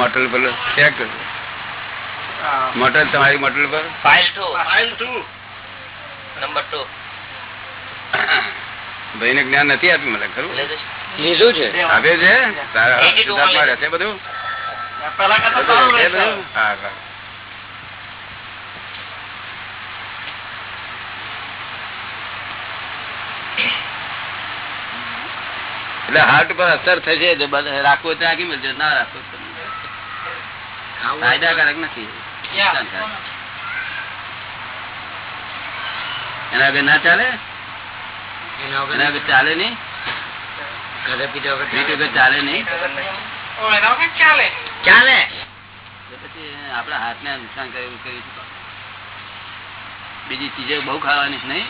Motel પર check motel તમારી motel પર? File two file two number two ભાઈ ને જ્ઞાન નથી આપ્યું મને ખરું? લીધું છે. આપે છે? તારા રહેશે બધું? એટલે હાર્ટ પર અસર થશે રાખવું ત્યાં રાખી મળજો ના રાખવું. ફાયદાકારક નથી નુકસાન થાય. એના વગર ના ચાલે એના એના વગર ચાલે નહીં ખાધા પીધા વગર વીટ વગર ચાલે નહીં ઓ, એના વગર ચાલે ચાલે તો પછી આપણા હાથને નુકસાન કરે એવું કર્યું છે. બીજી ચીજો બહુ ખાવાની છે નહીં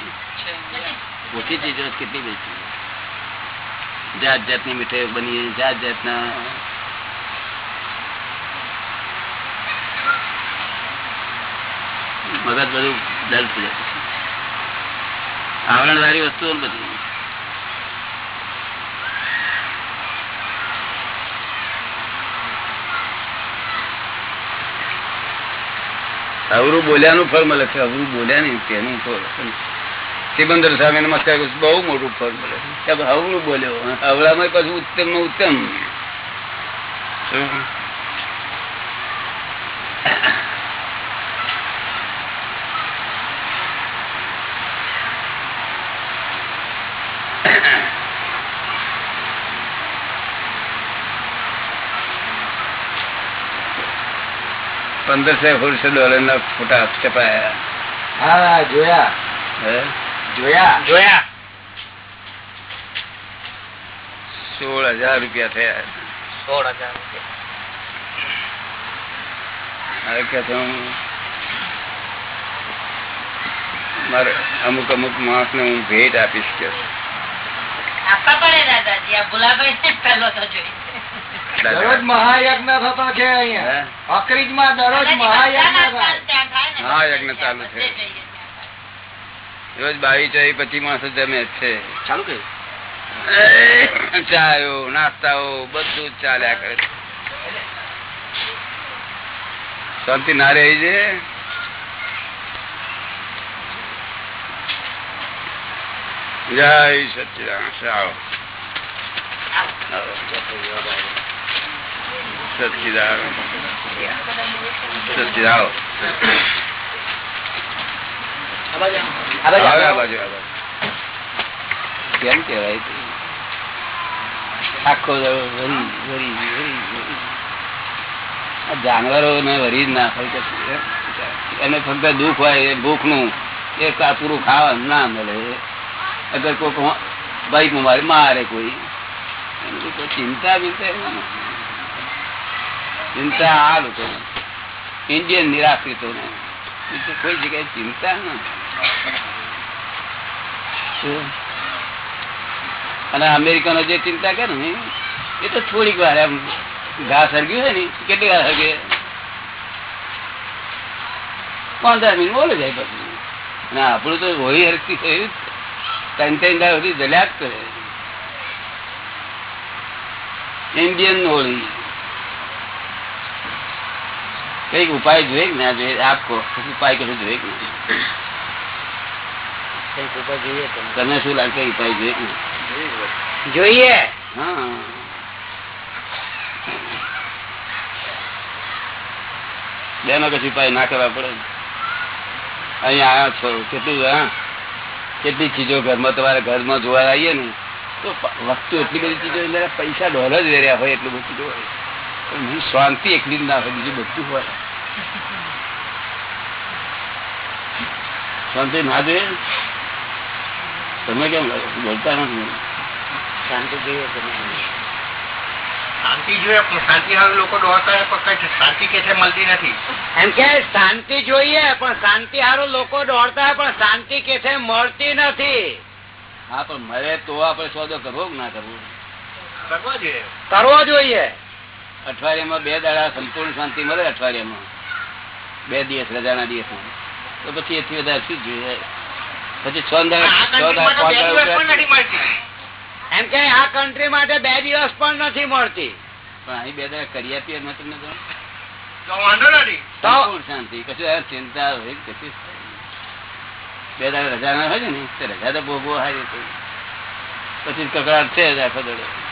ઓછી ચીજો જ કેટલી બધી જાત જાતની મીઠાઈ બની જાત જાતના મગજ બધું દર્દ થઈ જાય આવરણ વાળી વસ્તુઓ બધું. અવરું બોલ્યાનું ફળ મળે છે અવરું બોલ્યા નહીં તેનું ફળ. સિબંદર સામે નમસ્કાર બહુ મોટું ફળ મળે છે. અવરું બોલ્યો અવળામાં પાછું ઉત્તમ ઉત્તમ. શું? પંદરસો સોળસો ડોલર ના ફોટા છપાયા હા જોયા હે? જોયા જોયા સોળ હજાર રૂપિયા થયા સોળ હજાર રૂપિયા. હવે કે છે હું મારે અમુક અમુક માણસ ને હું ભેટ આપીશ કે આપવા પડે દાદાજી આ ભુલાભાઈ ને પહેલો તો જોઈ દરરોજ મહાયજ્ઞ થતો છે અહીંયા. હે? અકરીજમાં દરરોજ મહાયજ્ઞ મહાયજ્ઞ ચાલુ છે. રોજ બાવીસ ચોવીસ પચીસ માણસો જમે છે. ચાલુ કે ચાયો નાસ્તાઓ બધું ચાલ્યા કરે શાંતિ ના રહી છે? જય સચિદાન આવો. સચિદાન. કેમ કેવાય આખો જાનવરો ને વરી જ ના એને ફક્ત દુઃખ હોય ભૂખનું એ પૂરું ખાવા ના મળે. અગર કોઈ બાઈકમાં મારે મારે કોઈ. કોઈ ચિંતા બિંતા. ચિંતા આ લોકો ઇન્ડિયન નિરાશ્રિતો કોઈ જગ્યાએ ચિંતા ના અને અમેરિકનો જે ચિંતા કરે ને એ તો થોડીક વાર એમ ઘા હરગ્યું હોય ને કેટલી વાર હરગે? પંદર મિનિટ બોલે જાય પછી. અને આપણું તો હોળી હરકતી થયું ત્રણ ત્રણ દાળ સુધી જલ્યા જ કરે. ઇન્ડિયન હોળી. કંઈક ઉપાય જોઈએ ના જોઈએ? આપકો ઉપાય કશું જોઈએ ઉપાય જોઈએ તમને શું લાગે? ઉપાય જોઈએ જોઈએ. હા. બેનો કશું ઉપાય ના કરવા પડે. અહીંયા આવ્યા છો. કેટલું હા? કેટલી ચીજો ઘરમાં તમારે ઘરમાં જોવા આવીએ ને તો વસ્તુ એટલી બધી ચીજો પૈસા ડોલર જ વેર્યા હોય એટલું બધું હોય. પણ હું શાંતિ એકલી જ ના હોય બીજું બધું હોય શાંતિ ના જોઈએ તમે કેમ બોલતા નથી શાંતિ જોઈએ તમે શાંતિ જોઈએ પણ શાંતિ હવે લોકો દોડતા હોય પણ કઈ શાંતિ કે છે મળતી નથી એમ કે શાંતિ જોઈએ પણ શાંતિ હારું લોકો દોડતા હોય પણ શાંતિ કે છે મળતી નથી હા પણ મરે તો આપણે સોદો કરવો કે ના કરવો કરવો જોઈએ કરવો જોઈએ અઠવાડિયામાં બે દાડા સંપૂર્ણ શાંતિ મળે અઠવાડિયામાં. બે દિવસ રજાના દિવસમાં તો પછી એથી વધારે શું જોઈએ? પછી છ એમ કે આ કન્ટ્રી માટે બે દિવસ પણ નથી મળતી. પણ અહીં બે દાડા કરી આપીએ નથી શાંતિ. કશું ચિંતા હોય કશું? બે દાડા રજા ના હોય ને રજા તો ભોગવો હારી પછી કકડાટ છે આખો દાડો.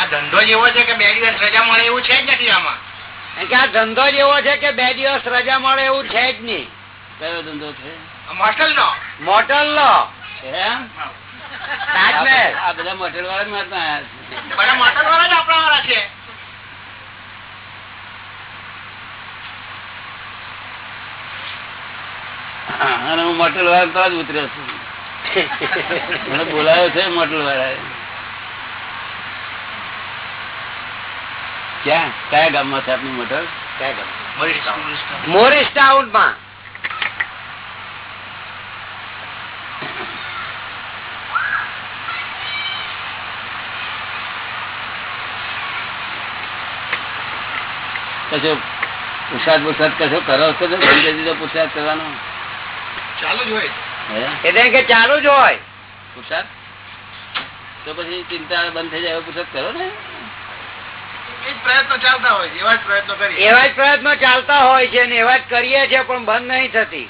આ ધંધો જેવો છે કે બે દિવસ રજા મળે એવું છે જ નથી આમાં. કે આ ધંધો જેવો છે કે બે દિવસ રજા મળે એવું છે જ નહીં. કયો ધંધો છે? મોટલ નો મોટલ નો? આ બધા મોટેલ વાળા જ મારતા આયા છે. બધા મોટલ વાળા જ આપણા વાળા છે. અને હું મોટેલ વાળા તો જ ઉતર્યો છું. મને બોલાયો છે મોટલ વાળા ક્યાં? કયા ગામમાં છે આપની મોટર? કયા ગામ? Morristown. માં કશો પુરસાદ પુરસાદ કશો કરો છો તો પુરસાદ કરવાનો. ચાલુ જ હોય. હે? એટલે કે ચાલુ જ હોય. પુરસાદ તો પછી ચિંતા બંધ થઈ જાય એવો પુરસાદ કરો ને. એ જ પ્રયત્નો ચાલતા હોય એવા જ પ્રયત્નો કરીએ. એવા જ પ્રયત્નો ચાલતા હોય છે ને એવા જ કરીએ છીએ પણ બંધ નહીં થતી.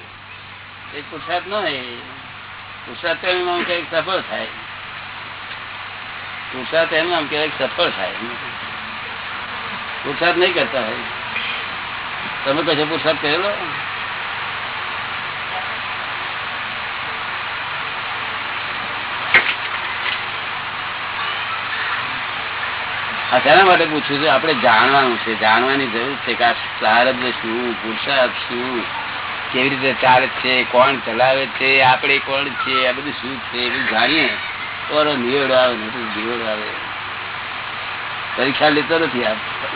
એ પુરસાદ ન પુરસાદ તો એમ કંઈક સફળ થાય. પુરસાદ એમ આમ કંઈક સફળ થાય. પુરસાદ નહીં કરતા હોય. તમે કશો પુરસાદ કરેલો આ શેના માટે પૂછ્યું છે, આપણે જાણવાનું છે, જાણવાની જરૂર છે કે આ પ્રારબ્ધ શું પુરુષાર્થ શું, કેવી રીતે ચાલે છે, કોણ ચલાવે છે, આપણે કોણ છે આ બધું શું છે, એ બધું જાણીએ. તો નિયોડ આવે નથી તો નિવેડો આવે. પરીક્ષા લેતો નથી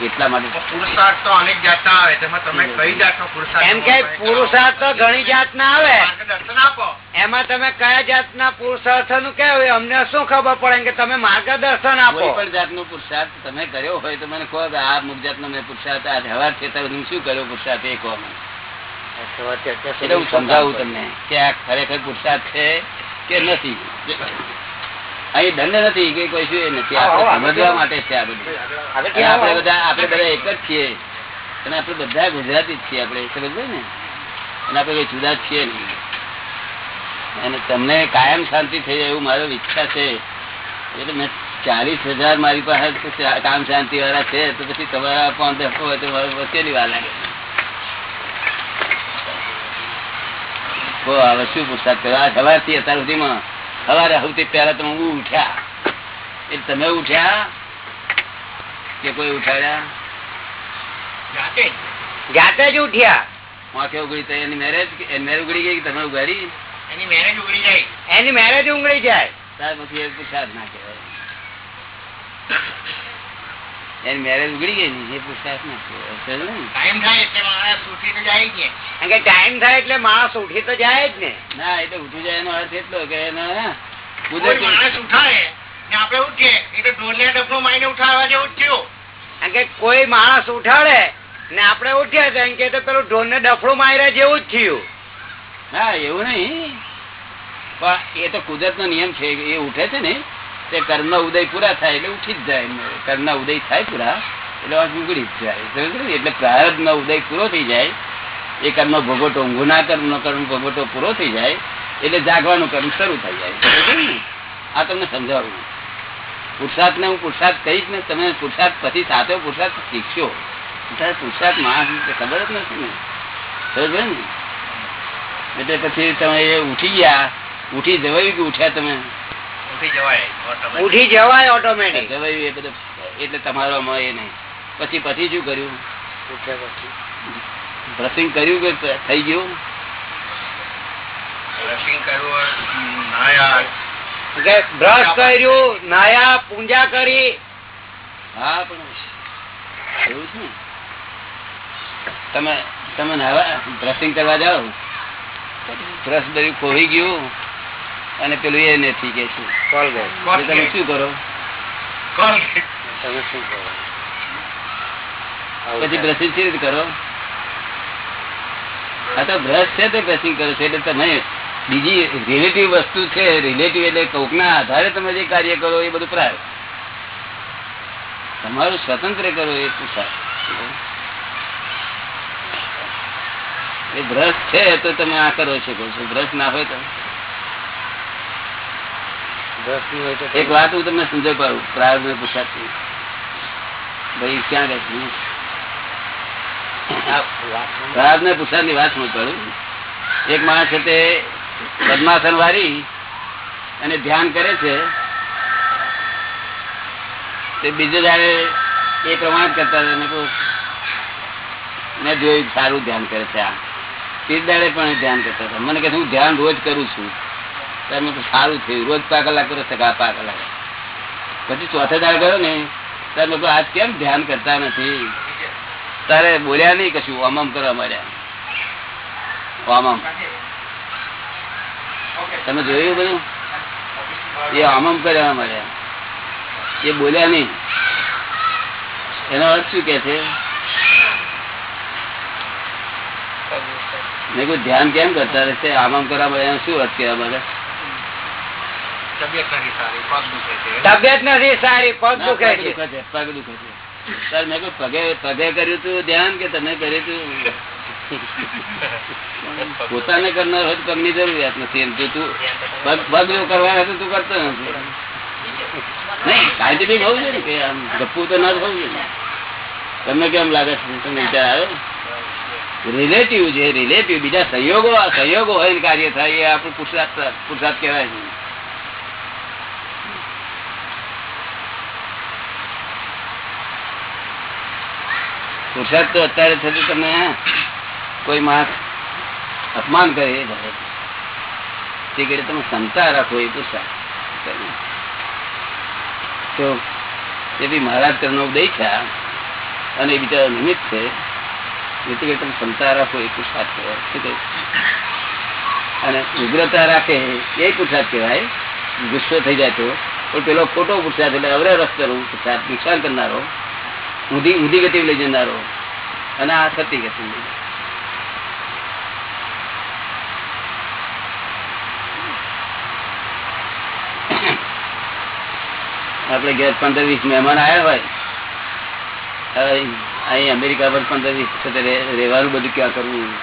એટલા માટે. પુરુષાર્થ તો અનેક જાતના આવે તેમાં તમે કઈ જાતનો પુરુષાર્થ એમ કે પુરુષાર્થ તો ઘણી જાતના આવે. માર્ગદર્શન આપો. એમાં તમે કયા જાતના પુરુષાર્થનું કેવું અમને શું ખબર પડે કે તમે માર્ગદર્શન આપો. કોઈ પણ જાતનો પુરુષાર્થ તમે કર્યો હોય તો મને કહો કે આ અમુક જાતનો મેં પુરુષાર્થ આ વ્યવહાર છે તમે હું શું કર્યો પુરુષાર્થ એ કહો મને. એટલે હું સમજાવું તમને કે આ ખરેખર પુરુષાર્થ છે કે નથી. અહીં દંડ નથી કે કોઈ શું નથી. આપણે સમજવા માટે છે આ બધું. આપણે બધા આપણે બધા એક જ છીએ. અને આપણે બધા ગુજરાતી જ છીએ આપણે સમજ ને? અને આપણે કઈ જુદા છીએ નહીં. અને તમને કાયમ શાંતિ થઈ જાય એવું મારો ઈચ્છા છે. એટલે મેં ચાલીસ હજાર મારી પાસે કામ શાંતિ વાળા છે તો પછી તમારા પાંચ દસ હોય તો વસેલી વાર લાગે. શું પૂછતા સવારથી અત્યાર સુધીમાં સવારે સૌથી પહેલા તમે હું ઉઠ્યા. એટલે તમે ઉઠ્યા કે કોઈ ઉઠાડ્યા? જાતે જ. જાતે જ ઉઠ્યા. માથે ઉગડી તો એની મેરેજ એની મેરેજ ઉગડી ગઈ કે તમે ઉગાડી એની મેરેજ ઉગડી જાય એની મેરેજ ઉંગળી જાય. ત્યાર પછી એ પુરસાદ ના કહેવાય. એની મેરેજ ઉગડી ગઈ ને એ ને? ટાઈમ થાય એટલે માણસ ઉઠી તો જાય જ ને. ટાઈમ થાય એટલે માણસ ઉઠી તો જાય જ ને. ના એટલે ઉઠી જાય એનો અર્થ એટલો કે એને માણસ ઉઠાય આપડે ઉઠીએ એટલે તો ઢોલને ડફનો મારીને ઉઠાડવા જેવું થયું. કારણ કે કોઈ માણસ ઉઠાડે ને આપડે ઉઠ્યા છે એમ કે પેલું ઢોર ને ડફડું માર્યા જેવું જ થયું. હા એવું નહીં. પણ એ તો કુદરત નો નિયમ છે એ ઉઠે છે ને. તે કર્મ ઉદય પૂરા થાય એટલે ઉઠી જ જાય કર્મ ઉદય થાય પૂરા, એટલે વાંચ ઉગડી જાય? એટલે પ્રારબ્ધ નો ઉદય પૂરો થઈ જાય. એ કર્મ ભોગવટો ઊંઘના કર્મ નો કર્મ ભોગવટો પૂરો થઈ જાય. એટલે જાગવાનું કર્મ શરૂ થઈ જાય. આ તમને સમજાવું. પુરુષાર્થ ને હું પુરુષાર્થ કહીશ ને તમે પુરુષાર્થ પછી સાચો પુરુષાર્થ શીખશો. પુરુષાર્થ માણસ ખબર જ નથી ને. સમજો ને એટલે પછી તમે ઉઠી ગયા. ઉઠી જવાયું કે ઉઠ્યા તમે? ઉઠી જવાય ઓટોમેટિક જવાયું એ બધું એટલે તમારો એ નહીં. પછી પછી શું કર્યું? બ્રશિંગ કર્યું કે થઈ ગયું? બ્રશ કર્યું નાયા. પૂજા કરી. હા પણ એવું છે ને? તમે તમે નાવા બ્રશિંગ કરવા જાઓ. બ્રશ બધું ખોઈ ગયું. અને પેલું એ નથી કે એટલે તમે શું કરો. તમે શું કરો? પછી બ્રશિંગ કેવી રીતે કરો? આ તો બ્રશ છે તે બ્રશિંગ કરો છો એટલે તમે બીજી રિલેટિવ વસ્તુ છે રિલેટિવ એટલે કોકના આધારે તમે જે કાર્ય કરો એ બધું પ્રાય તમારું સ્વતંત્ર કરો એ પૂછાય એ બ્રશ છે તો તમે આ કરો શકો છો બ્રશ ના હોય તો. એક વાત હું તમને સમજાવી પાડું પ્રાર્થ ને પૂછાતી ભાઈ ક્યાં રહે છે? પ્રાર્થ ને પુરુષાર્થ વાત સમજ પાડું એક માણસ છે તે પદ્માસન વાળી અને ધ્યાન કરે છે. તે બીજે દાડે એ પ્રમાણ કરતા મેં જોયું સારું ધ્યાન કરે છે આ. તે દાડે પણ ધ્યાન કરતા હતા. મને કહે હું ધ્યાન રોજ કરું છું. સારું થયું. રોજ પા કલાક કરો સગા પા કલાક. પછી ચોથે દાળ ગયો ને ત્યારે લોકો આજ કેમ ધ્યાન કરતા નથી? તારે બોલ્યા નહીં કશું આમ કરવા માંડ્યા. આમ આમ તમે જોયું બધું? એ આમ કરવા માંડ્યા. એ બોલ્યા નહીં. એનો અર્થ શું કે છે? મેં કોઈ ધ્યાન કેમ કરતા રહેશે? આમ આમ કરવા મળે એનો શું અર્થ કહેવા માંગે તબિયત નથી સારી પગ દુખે છે. તબિયત નથી સારી પગ દુખે છે. પગ દુખે છે. સર મેં પગે પગે કર્યું તું ધ્યાન કે તમે કર્યું તું? પોતાને કરનાર હોય તો પગની જરૂરિયાત નથી એમ તો તું પગ પગ જો કરવા હોય તું કરતો નથી. નહીં સાયન્ટિફિક હોવું જોઈએ ને કે આમ ગપ્પું તો ના જ હોવું જોઈએ ને. તમને કેમ લાગે છે? તમને વિચાર આવ્યો રિલેટિવ છે રિલેટિવ. બીજા સંયોગો સંયોગો હોય કાર્ય થાય એ આપણું પુરુષાર્થ પુરુષાર્થ કહેવાય છે. પુરુષાર્થ તો અત્યારે છે તમે કોઈ માણસ અપમાન કરે એ. તે ઘડી તમે ક્ષમતા રાખો એ પુરસાદ તો એ બી મહારાજ કરનો ઉદય છે અને બીજા નિમિત્ત છે. જેથી કરી તમે ક્ષમતા રાખો એ પુરસાદ કહેવાય? અને ઉગ્રતા રાખે એ પુરસાદ કહેવાય. ગુસ્સો થઈ જાય તો. પણ પેલો ખોટો પુરસાદ એટલે અવરે રસ્તો પુરસાદ નુકસાન કરનારો ઊંધી ઊંધી ગતિ લઈ જનારો. અને આ સતી ગતિ. આપડે ઘેર પંદર વીસ મહેમાન આવ્યા હોય અહીં અમેરિકા પર પંદર વીસ વખતે રહેવાનું બધું ક્યાં કરવું?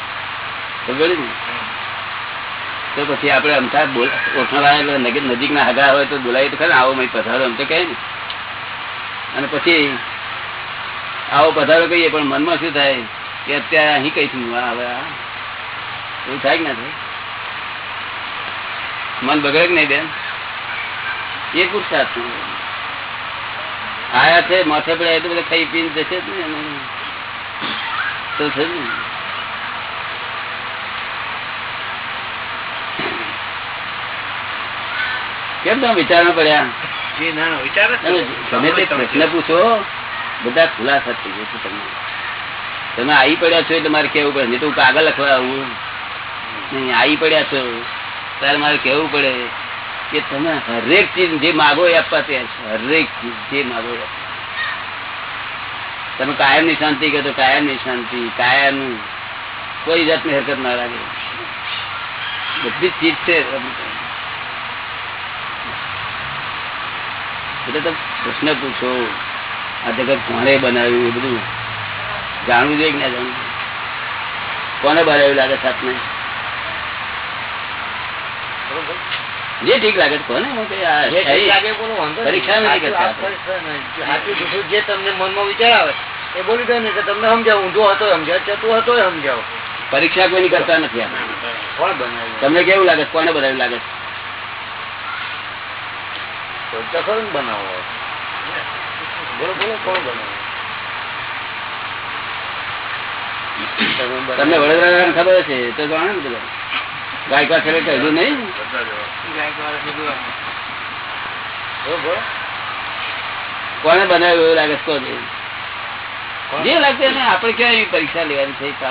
ખબર ને? તો પછી આપડે અમથા ઓળખાણ નજીક ના હગા હોય તો બોલાવી તો ખરા આવો મય પધારો એમ તો કહે ને. અને પછી આવો પધારો કહીએ પણ મનમાં શું થાય કે અત્યારે અહીં કઈ છું હવે એવું થાય કે ના થાય? મન બગડે કે નહીં બેન? એ પુરુષાર્થ આયા છે માથે પડે તો બધા ખાઈ પીને જશે જ ને તો છે ને. કેમ તમે વિચારણા પડ્યા. ગમે તે પ્રશ્ન પૂછો બધા ખુલાસા થઈ જશે તમને. તમે આવી પડ્યા છો એટલે મારે કેવું પડે. નહીં તો હું કાગળ લખવા આવું નહીં આવી પડ્યા છો. ત્યારે મારે કેવું પડે કે તમે હરેક ચીજ જે માગો એ આપવા તૈયાર છો. હરેક ચીજ જે માગો તમે કાયમની શાંતિ કહો તો કાયમની શાંતિ, કાયમ કોઈ જાતની હરકત ના લાગે. બધી ચીજ છે. એટલે તમે પ્રશ્ન પૂછો. આ જગત કોણે બનાવ્યું એ બધું. જાણવું જોઈએ ના જાણવું? કોને બનાવ્યું લાગે છે જે ઠીક લાગે કોને. પરીક્ષા નથી કરતા. જે તમને મનમાં વિચાર આવે એ બોલી દો ને કે તમને સમજાવો. ઊંધો હતો સમજાવ ચતું હતો સમજાવો. પરીક્ષા કોઈની કરતા નથી કોણ બનાવ્યું? તમને કેવું લાગે કોને બનાવ્યું લાગે તો ખરું ને બનાવો. બોલો બોલો કોણ બનાવ્યું તમને વડોદરા ખબર છે તો જાણે ને બધા. ગાયકવાડ છે કહ્યું નહીં. કોને બનાવ્યું એવું લાગે છે? જે લાગતું એને આપણે ક્યાં એવી પરીક્ષા લેવાની છે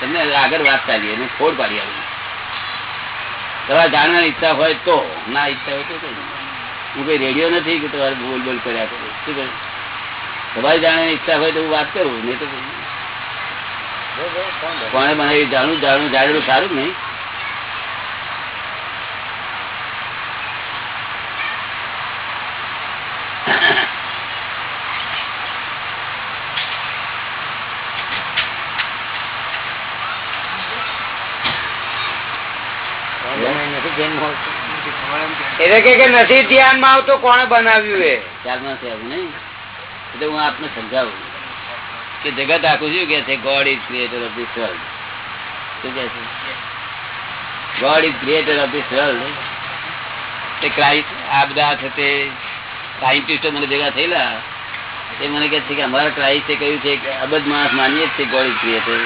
તમને આગળ વાત ચાલી એને ખોડ પાડી આવી. તમારે જાણવાની ઈચ્છા હોય તો ના ઈચ્છા હોય તો કઈ હું કઈ રેડિયો નથી કે તમારે બોલ બોલ કર્યા કરું. શું કહ્યું તમારી જાણે ઈચ્છા હોય તો હું વાત કરું નહીં તો કોને મને જાણું જાણું જાણેલું સારું નહીં. એટલે કે નથી ધ્યાનમાં આવતું કોને બનાવ્યું એ? ખ્યાલ નથી આવું નહીં. એટલે હું આપને સમજાવું કે જગત આખું શું કે છે? God is creator of this world શું કે છે? God is creator of this world તે ક્રાઇસ્ટ આ બધા છે તે સાયન્ટિસ્ટો મને ભેગા થયેલા. એ મને કહે છે કે અમારા ક્રાઇસ્ટે કહ્યું છે કે અબધ માણસ માનીએ જ છે ગોડ ઇઝ ક્રિએટર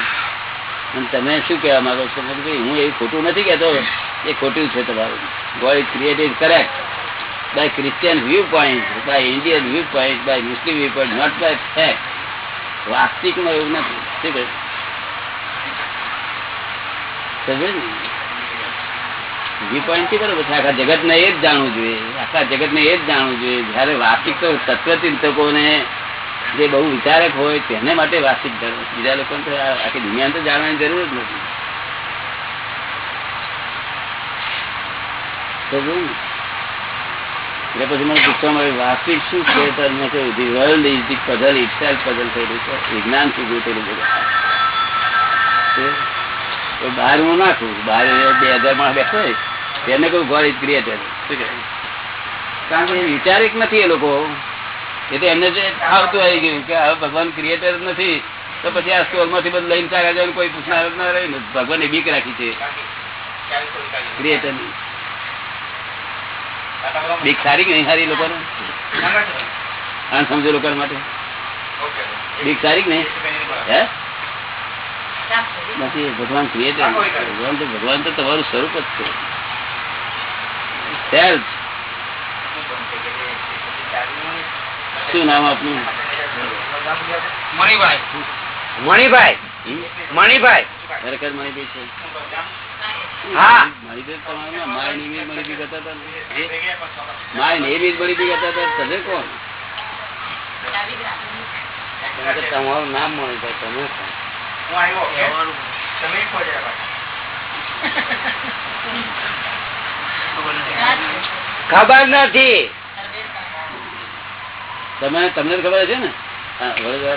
અને તમે શું કહેવા માંગો છો? હું એવું ખોટું નથી કહેતો. એ ખોટું છે તમારું. God is created correct by Christian viewpoint, by Indian viewpoint, by Muslim viewpoint, not by fact. વાસ્તવિકમાં એવું નથી. ને? આખા જગત ને એ જ જાણવું જોઈએ. આખા જગત ને એ જ જાણવું જોઈએ. જયારે વાસ્તિક તો તત્વચિંતકોને જે બહુ વિચારક હોય તેને માટે વાસ્તિક જાણવું બીજા લોકો આખી દુનિયા તો જાણવાની જરૂર જ નથી. ને? એટલે પછી મને પૂછવા મળ્યું વાસ્તવિક શું છે તો મેં કહ્યું the world is the puzzle itself puzzle થયેલું છે. વિજ્ઞાન શું થયેલું છે. બહાર હું નાખું. બહાર બે હજાર માણસ બેઠો હોય. તેને કહું ગોડ ઇઝ ક્રિએટર કારણ કે વિચાર વિચારિક નથી એ લોકો. એ તો એમને જે આવતું આવી ગયું કે હવે ભગવાન ક્રિએટર નથી. તો પછી આ સ્ટોરમાંથી બધું લઈને ચાર હજાર કોઈ પૂછનાર ના રહે ને. ભગવાને બીક રાખી છે. ક્રિએટરની બીક સારી કે નહીં સારી લોકોને? આમ સમજો લોકો માટે. બીક સારી કે નહીં? હે? નથી ભગવાન ક્રિએટર ભગવાન તો ભગવાન તો તમારું સ્વરૂપ જ છે. શું નામ આપનું? મણિભાઈ. મણિભાઈ? મણિભાઈ. ખરેખર મણિભાઈ છે? તમારું નામ મળે હતા તમે ખબર નથી તમે તમને ખબર છે ને ખબર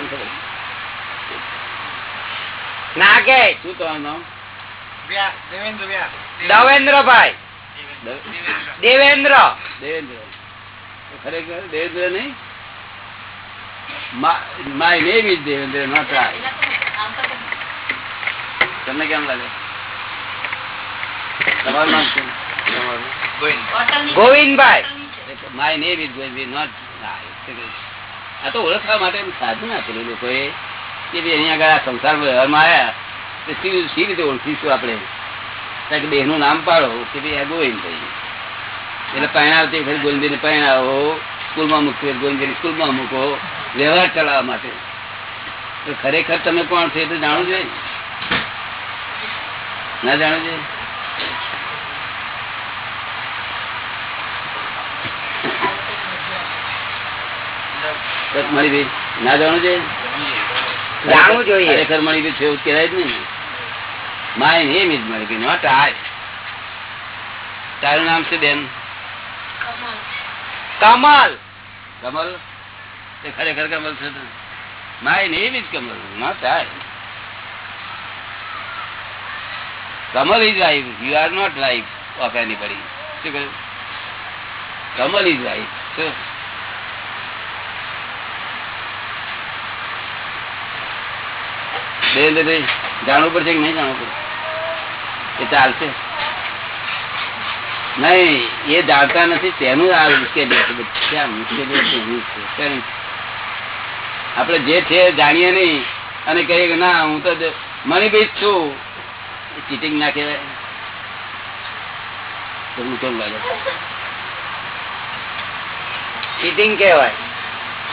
ના કે શું તમારું નામ દવેન્દ્રભાઈ. દેવેન્દ્ર. દેવેન્દ્ર. ખરેખર દેવેન્દ્ર નહીં? My name is Devendra not રાય તમને કેમ લાગે? તમારું નામ શું? Govindbhai. My name is going not આ તો ઓળખવા માટે સાધુ આપેલું લોકોએ કે ભાઈ અહીંયા આગળ આ સંસાર વ્યવહારમાં આવ્યા સી સી રીતે ઓળખીશું આપણે? કારણ કે દેહનું નામ પાડો કે ભાઈ આ ગોવિંદભાઈ એટલે પહેણાવતી વખતે ગોવિંદભાઈને પહેણાવો સ્કૂલમાં મૂકવી ગોવિંદભાઈને સ્કૂલમાં મૂકો વ્યવહાર ચલાવવા માટે. તો ખરેખર તમે કોણ છો એ તો જાણવું જોઈએ ના. જાણવું જોઈએ? મણિભાઈ ના જાણવું જોઈએ? જાણવું જોઈએ. ખરેખર મણિભાઈ છે એવું કહેવાય જ નહીં. My name is Manibhai not I તારું. નામ છે બેન? કમલ. કમલ! તે ખરેખર કમલ છે my name is Kamal not I Kamal is life you are not life of anybody શું કહ્યું? કમલ ઇઝ લાઈફ શું? બે જાણવું પડશે કે નહીં જાણવું પડશે? એ ચાલશે. નહીં એ જાણતા નથી તેનું આ મુશ્કેલી છે મુશ્કેલી. આપણે જે છે જાણીએ નહીં અને કહીએ કે ના હું તો જ મણિભાઈ છું. ચીટિંગ ના કહેવાય. હું કેમ લાગે? ચીટિંગ કહેવાય.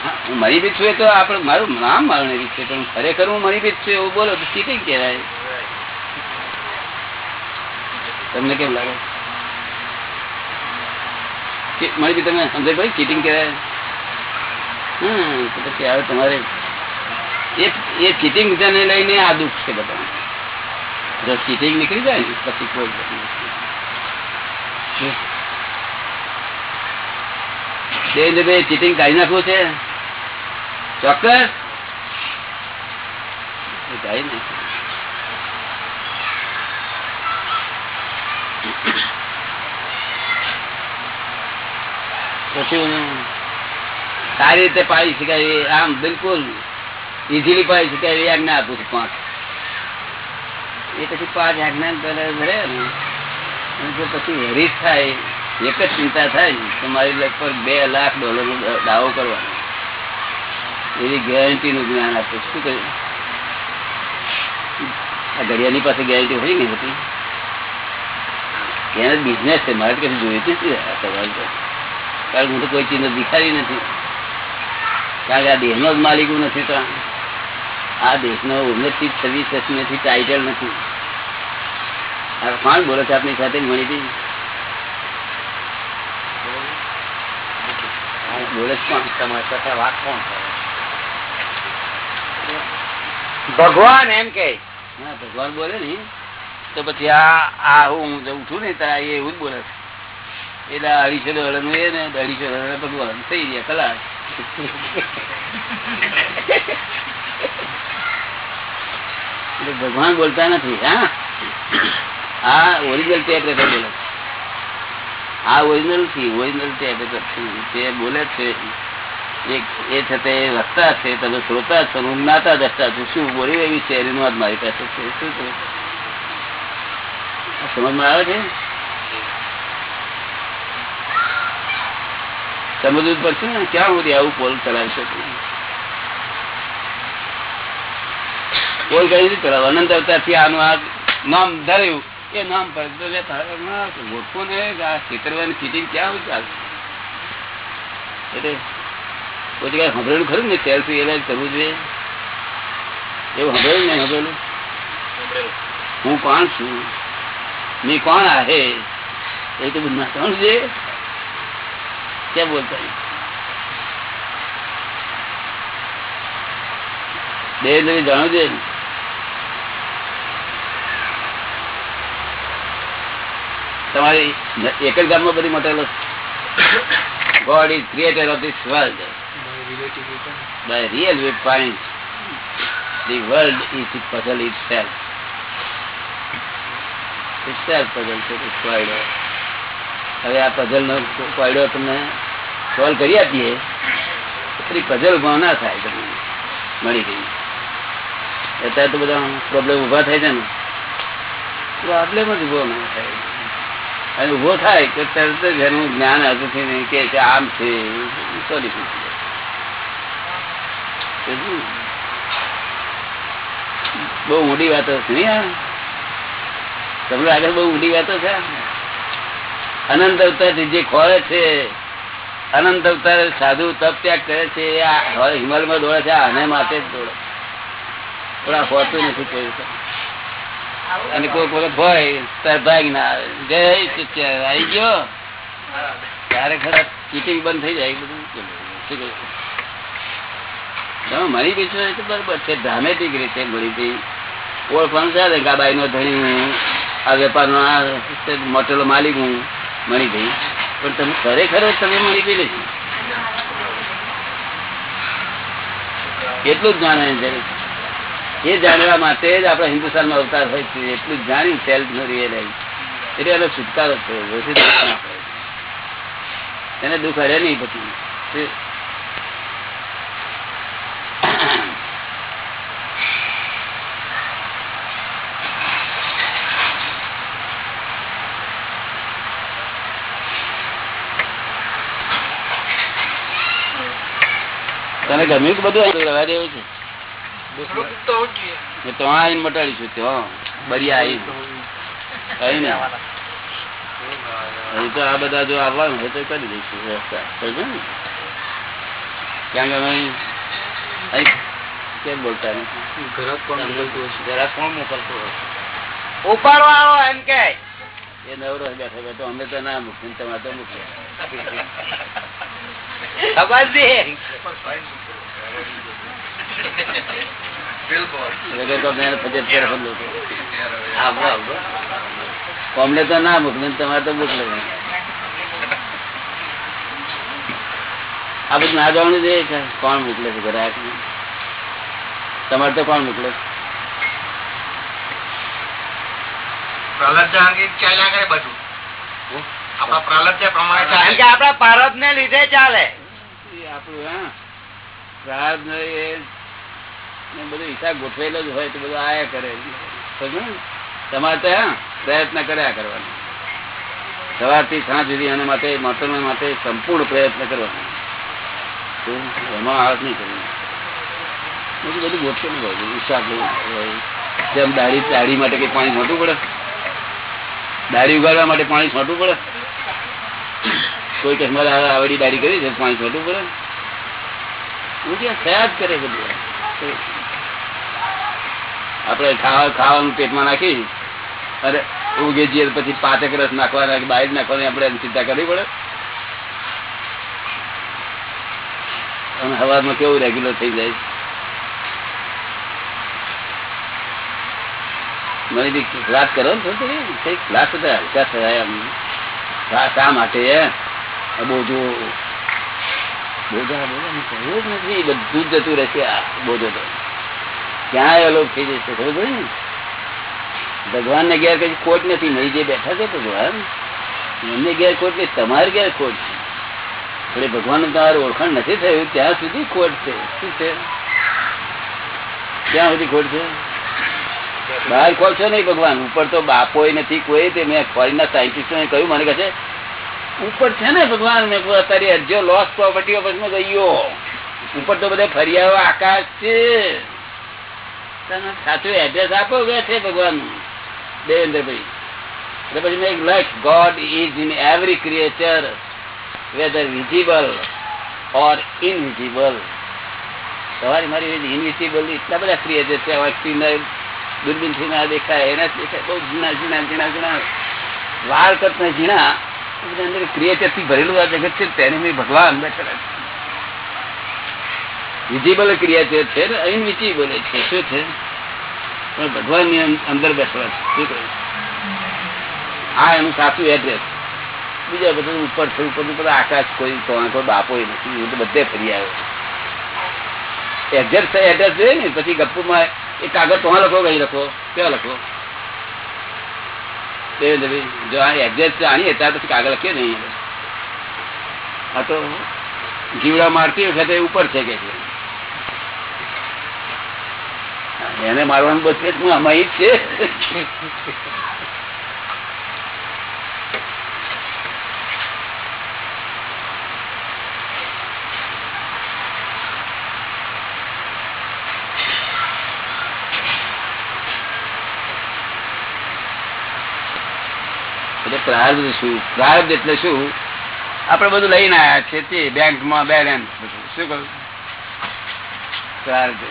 હા, મણિભીત છું એ તો આપણે મારું નામ મારું છે પણ ખરેખર હું મણિભીત છું એવું બોલો તો ચીટિંગ કહેવાય. તમને કેમ લાગે? મળી તમે સમજે ભાઈ ચીટિંગ કહેવાય. હમ પછી હવે તમારે એ ચીટિંગ ને લઈને આ દુઃખ છે બધા જો ચીટિંગ નીકળી જાય ને, પછી કોઈ. દેવેન્દ્રભાઈ ચીટિંગ કાઢી નાખવું છે. ચોક્કસ? કાઢી નાખવું. સારી રીતે પાડી શકાય આમ બિલકુલ ઇઝીલી પાડી શકાય એવી આજ્ઞા આપું છું પાંચ. એ પછી પાંચ આજ્ઞા ભરે ને. પછી હરીફ થાય, એક જ ચિંતા થાય તો લગભગ બે લાખ ડોલર નો દાવો કરવાનો. એવી ગેરંટી નું જ્ઞાન આપે શું કહ્યું? આ ઘડિયાની પાસે ગેરંટી હોય ને હતી એને બિઝનેસ છે. મારે કશું જોયું જ નથી આ સવાલ તો. કારણ હું તો કોઈ ચીજ દેખાડી નથી. કારણ કે આ દેશનો જ માલિક હું નથી તો આ દેશનો ઉન્નતિ છવ્વીસ નથી ટાઇટલ નથી. આ કોણ બોલે છે આપની સાથે મળી હતી બોલે કોણ? તમારી સાથે વાત કોણ ભગવાન એમ કે. ભગવાન બોલે ને. તો પછી આ આ હું જઉં છું ને તારા એવું જ બોલે છે. એટલે અઢીસો ડોલર એ ને અઢીસો ડોલર ભગવાન. થઈ ગયા કલાક ભગવાન બોલતા નથી, હા? આ ઓરિજિનલ ટેપ રેકર્ડ બોલે આ ઓરિજિનલથી ઓરિજિનલ ટેપ રેકર્ડ છે તે બોલે છે, એ છે તે વસ્તા છે, તમે શ્રોતા છો, હું જ્ઞાતા દસતા છું. શું બોલી રહ્યું છે એની નોંધ મારી પાસે છે? શું છે? સમજમાં આવે છે? સમજવું પડશે ને, ક્યાં સુધી આવું પોલ ચલાવી શકું? પોલ કઈ રીતે ચલાવ અનંત અવતારથી આનું આ નામ ધર્યું. એ નામ પર હવે ના ને આ છેતરવાની ચીટિંગ ક્યાં ચાલે. એટલે પછી કઈ સાંભળેલું ખરું ને સેલ્ફ એલાજ કરવું જોઈએ? એવું સાંભળેલું ને સાંભળેલું? હું કોણ છું? મેં કોણ આહે એ તો બધું સમજે છે. કેમ બોલતા? દેહ નવી તમારી એક જ ગામમાં બધી મટેલો God is creator of this world by real we find the world is it puzzle itself itself puzzle છે હવે આ પઝલ નો પાડ્યો તમને સોલ્વ કરી આપીએ. પછી પઝલ ઊભા ના થાય તમને મળી ગઈ અત્યારે તો બધા પ્રોબ્લેમ ઊભા થાય છે ને. પ્રોબ્લેમ જ ઊભો ના થાય. અને ઊભો થાય કે તરત જ એનું જ્ઞાન હતું નહીં કે છે, આમ છે. સોરી બહુ ઊંડી વાતો છે નહીં તમને આગળ બહુ ઊંડી વાતો છે? અનંત અવતાર જે ખોળે છે, અનંત અવતાર સાધુ તપ ત્યાગ કરે છે, એ હિમાલયમાં દોડે છે, આને માટે જ દોડે. થોડા હોતું નથી કહ્યું. અને કોઈ વખત ભય, તાર ભાગ ના આવે. જય સત્યા આવી ગયો? ત્યારે ખરા ચીટિંગ બંધ થઈ જાય બધું શું કહ્યું? તમે મળી ગઈ છો એ તો બરોબર છે ડ્રામેટિક રીતે મળી ગઈ ઓળખાણ ચાલે ગાબાઈ નો ધણી આ વેપારનો આ મોટેલો માલિક હું. મળી ગઈ. પણ તમે ખરેખર તમે મળી ગયેલી નથી એટલું જ જાણવાની એ જાણવા માટે જ આપણા હિન્દુસ્તાન નો અવતાર હોય છે. એટલું જ જાણી સેલ્ફ નો રિયલાઇઝ એટલે એનો છુટકારો થયો. એને દુઃખ હરે નહીં પછી. ગમ્યું કે બધું રહેવા દેવું છે. તો આવીને મટાડીશું ત્યાં બરિયા આવી ને. અહીં તો આ બધા જો આવવાનું હોય તો કરી દઈશું વ્યવસ્થા. સમજો ને? ક્યાં કે અહીં? અહીં કેમ બોલતા નથી જરા કોણ મોકલતું હોય ઉપાડવા આવો એમ કે. એ નવરો બેઠો બેઠો અમે તો ના મૂકી તમારે તો મૂકે ખબર છે? વગર તો ના મૂક ને તમારે તો મોકલે આ બધું ના જવાનું છે કોણ મોકલે છે ગ્રાહક તમારે તો કોણ મોકલે પ્રહલાદ જહાંગીર ચાલ્યા કરે બધું. આપણા પ્રલબ્ધ પ્રમાણે કારણ આપડા પારદ ને લીધે ચાલે. એ આપણું હા. પ્રાર્થ બધું હિસાબ ગોઠવેલો જ હોય તો બધું આયા કરે. તમારે તો પ્રયત્ન કર્યા કરવાનો. સવારથી સાંજ સુધી એના માટે મટન માટે સંપૂર્ણ પ્રયત્ન કરવાનો. એમાં આળસ નહીં કરવું બધું બધું ગોઠવેલું હોય હિસાબ જેમ દાઢી દાઢી માટે કઈ પાણી છોટવું પડે. દાઢી ઉગાડવા માટે પાણી છોટવું પડે. કોઈ કે આવડી દાઢી કરી છે, પાણી છોટવું પડે. હું ત્યાં થયા જ કરે બધું. આપણે ખાવા ખાવાનું પેટમાં નાખી અને ઉગે જઈએ પછી પાચક રસ નાખવાના કે બહાર નાખવાની આપણે ચિંતા કરવી પડે. અને હવામાં કેવું રેગ્યુલર થઈ જાય? મને બી વાત કરો ને. ક્લાસ હલકા થયા એમ. શા માટે બોજો. બોજા બોજા બધું જતું રહેશે આ બોજો તો. ક્યાંય અલોપ થઈ જશે, ખબર ને? ભગવાન ને ઘેર કઈ ખોટ નથી, નહીં જે બેઠા છે ભગવાન, એમને ઘેર ખોટ નહીં, તમારે ઘેર ખોટ છે. એટલે ભગવાન તમારે ઓળખાણ નથી થયું, ત્યાં સુધી ખોટ છે. શું છે? ક્યાં સુધી ખોટ છે? બહાર ખોલશો નહીં ભગવાન, ઉપર તો બાપો નથી કોઈ, તે મેં ફોરેનના સાયન્ટિસ્ટો કહ્યું, મને કહે છે, ઉપર છે ને ભગવાન, મેં અત્યારે અરજીઓ લોસ પ્રોપર્ટી ઓફિસમાં ગયો ઉપર તો બધા ફરિયાઓ આકાશ છે. સાચું એડ્રેસ આપો છે ભગવાન? દેવેન્દ્રભાઈ પછી મેં લખ God is in every creature whether visible or invisible તમારી મારી ઇનવિઝિબલ એટલા બધા ક્રિએચર છે હવે screen ના દેખાય, એના દેખાય, બહુ ઝીણા ઝીણા ઝીણા ઝીણા. વાળ કરતા ઝીણા અંદર ક્રિએચરથી ભરેલું આ જગત છે, તેને ભગવાન બેઠેલા વિઝિબલ જે છે ને ઇનવિઝિબલ છે. શું છે? પણ ભગવાનની અંદર બેઠવા છે. શું આ એનું સાચું એડ્રેસ બીજા બધું ઉપર છે, ઉપર બધું આકાશ કોઈ કોઈ, બાપો નથી. એ બધે ફરી આવ્યો એક્ઝેક્ટ એડ્રેસ જોઈએ ને, પછી ગપ્પુમાં એ કાગળ તો લખો કઈ લખો? ક્યાં લખો? જો આ એડ્રેસ આની ત્યાર પછી કાગળ લખીએ નહીં આ તો જીવડા મારતી વખતે ઉપર છે કે છે. એને મારવાનું બચે હું આમાં ઈ છે. પ્રાર્થ શું? પ્રાર્થ એટલે શું? આપડે બધું લઈને આયા છે તે બેંકમાં બેલેન્સ બધું. શું કહ્યું પ્રાર્થ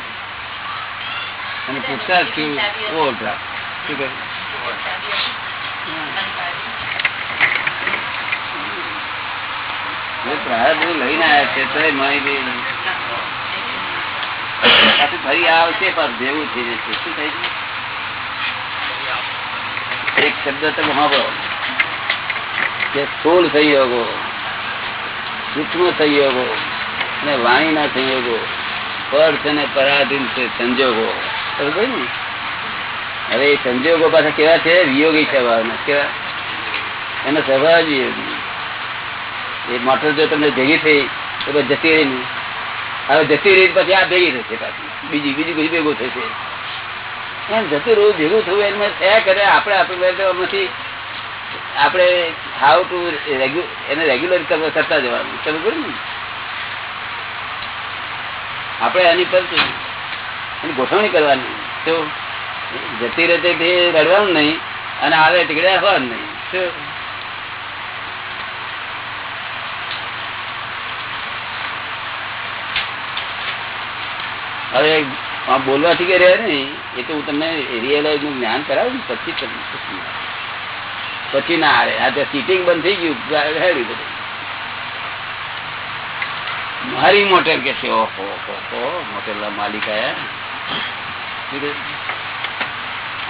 અને પુરસાદ શું ઓવરડ્રાફ્ટ શું કહ્યું લઈને છે જેવું થઈ જશે. શું છે? એક શબ્દ તમે સાંભળો. કે સ્થૂળ સંયોગો સૂક્ષ્મ સંયોગો અને અને પરાધીન છે, સંજોગો. હવે એ સંજોગો પાછા કેવા છે? વિયોગી સ્વભાવના કેવા? એનો સ્વભાવ એ મોટર જો તમને ભેગી થઈ, તો જતી રહી નહીં હવે જતી રહી પછી આ ભેગી થશે પાછી. બીજી બીજી કોઈ ભેગું થશે. એમ જતું રહ્યું ભેગું થયું એમાં થયા કરે. આપણે આપણે નથી આપણે હાઉ ટુ એને રેગ્યુલર કરતા જવાનું. કર્યું ને? આપણે એની પર એની ગોઠવણી કરવાની તો જતી રહેતે તે રડવાનું નહીં અને આવે ટીકડે આવવાનું નહીં હવે બોલવાથી કે રહે નહીં, એ તો હું તમને રિયલાઇઝનું જ્ઞાન કરાવું પછી પછી ના. આવે આ સીટિંગ બંધ થઈ ગયું હેડી બધું મારી મોટર કે છે, ઓહો હો મોટર માલિક આયા?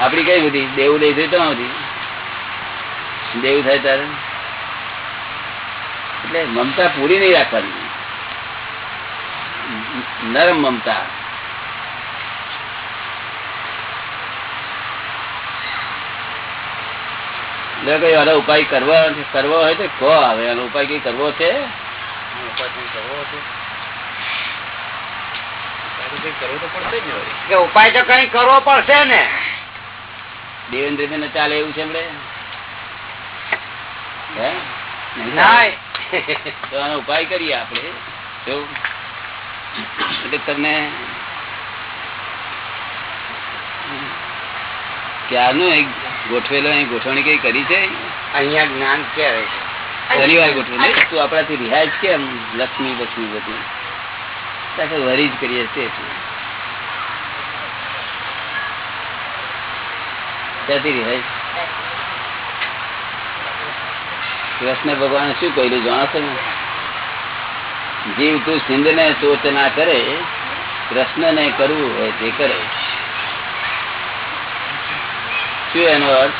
આપડી કઈ બધી? દેવું લઈ થઈ તો બધી? દેવું થાય તારે એટલે મમતા પૂરી નહીં રાખવાની. નરમ મમતા. કઈ આનો ઉપાય કરવા કરવો હોય તો કહો આવે આનો ઉપાય કઈ કરવો છે? કે ઉપાય તો કઈ કરવો પડશે ને. દેવેન્દ્ર ને ચાલે એવું છે હમણે તો આનો ઉપાય કરીએ આપણે. એટલે તમને ક્યારનું એક ગોઠવેલો ગોઠવણી કઈ કરી છે? અહીંયા જ્ઞાન ક્યારે ઘણી વાર ગોઠવેલી તું આપણાથી રિહાય કેમ? લક્ષ્મી લક્ષ્મી બધી? ત્યાં વરી જ કરીએ તે ત્યાંથી રિહાય કૃષ્ણ ભગવાન શું કહ્યું જાણો છો ને? જીવ તું સિંધ ને ચોચ ના કરે કૃષ્ણ ને કરવું હોય તે કરે. શું એનો અર્થ?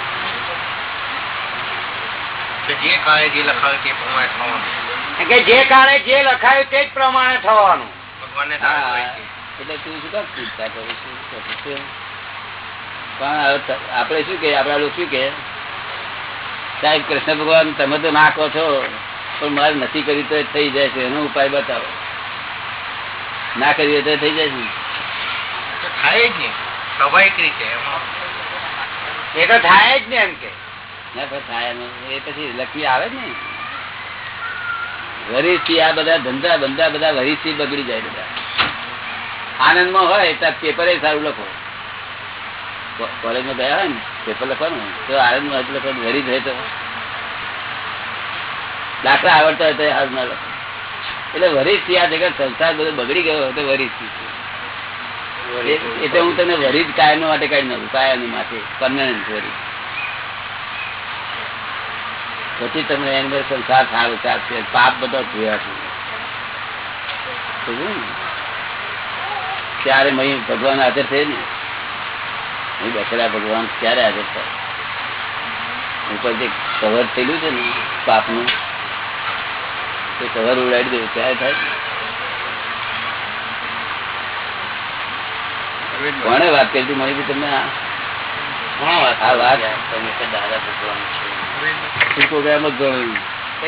કે જે કાળે જે લખાયું તે પ્રમાણે થવાનું. એટલે તું શું કામ ચિંતા કરું છું પણ આપડે શું કે આપડા લોકો શું કે સાહેબ કૃષ્ણ ભગવાન તમે તો ના કહો છો પણ મારે નથી કરી તો થઈ જાય છે. એનો ઉપાય બતાવો. ના કરીએ તો થઈ જાય છે. થાય જ નહીં. સ્વાભાવિક રીતે એ તો થાય જ ને એમ કે. ના થાય એ પછી લખી આવે જ ને વરીસથી આ બધા ધંધા બંધા બધા વરીથી બગડી જાય બધા. આનંદમાં હોય તો પેપરે સારું લખો. કોલેજમાં ગયા હોય ને પેપર લખવાનું? તો આનંદમાં હજુ લખવાનું. વરી જાય તો. દાખલા આવડતા હોય તો હાથ ના લખો. એટલે વરીથી આ જગત સંસાર બધો બગડી ગયો હોય તો વરીસથી એ- એટલે હું તમને જ કાયમ માટે કાઢી નાખું. કાયમ માટે પરમાનન્ટ વરીજ પછી તમને એની અંદર સંસાર સારો ચાલશે. પાપ બધો છે. ત્યારે મહી ભગવાન હાજર છે ને બેઠેલા ભગવાન ક્યારે હાજર થાય. ઉપર જે કવર થયેલું છે ને પાપનું. તે કવર ઉડાડી દેવું ક્યારે થાય? કોને વાત કરી હતી? મળી તમને આ આ વાત તમે દાદા ભગવાન છે. શું કહો જ ગણ્યું.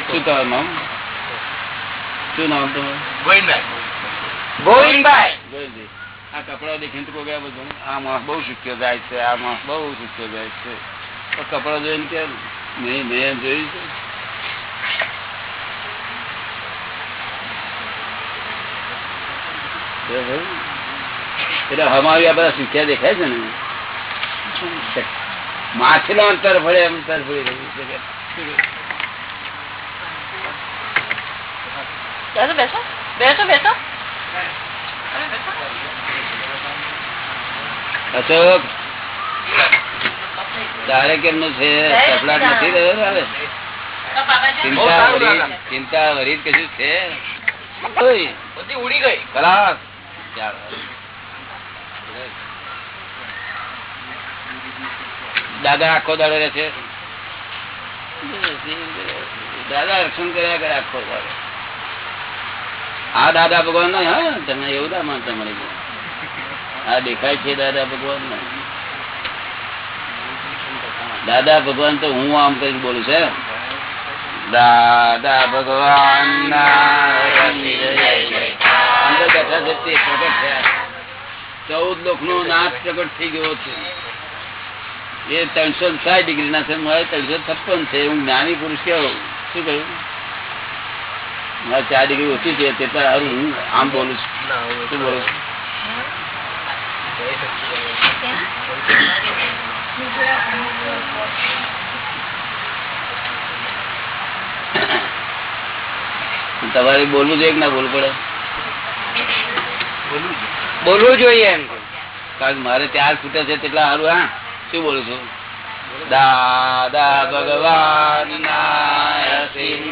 શું તમારું નામ શું નામ તમારું ગોવિંદભાઈ ગોવિંદભાઈ આ કપડા દેખીને તો કોઈ ગયા બધું આમાં બહુ શીખ્યો જાય છે આમાં બહુ શીખ્યો જાય છે તો કપડા જોઈને કે મેં મેં એમ જોયું છે. એટલે હમાવી આ બધા શીખ્યા દેખાય છે ને માછલો અંતર ફળે એમ અંતર ફળી રહ્યું છે બેસો બેસો. બેસો બેસો. અશોક તારે કેમનું છે? સફલાટ નથી રહ્યો તારે? ચિંતા વરી ચિંતા વરી કશું છે? બધી ઉડી ગઈ. કલાક ચાલો. દાદા આખો દાડો રહે છે? દાદા રક્ષણ કર્યા કરે આખો દાડો. આ દાદા ભગવાન ના હા, તમે એવું ના માનતા મળી આ દેખાય છે દાદા ભગવાન ના. દાદા ભગવાન તો હું આમ કરીને બોલું છે દાદા ભગવાન થયા. ચૌદ લોક નો નાશ પ્રગટ થઈ ગયો છે. એ ત્રણસો સાઠ ડિગ્રી ના છે મારે ત્રણસો છપ્પન છે હું જ્ઞાની પુરુષ કેવો? શું કહ્યું? મારે ચાર ડિગ્રી ઓછી છે તે સારું હું આમ બોલું છું. શું બોલું તમારે બોલવું જોઈએ કે ના બોલવું પડે? બોલવું જોઈએ એમ. કારણ કે મારે ચાર ફૂટે છે તેટલા સારું હા. શું બોલું છું? દાદા ભગવાન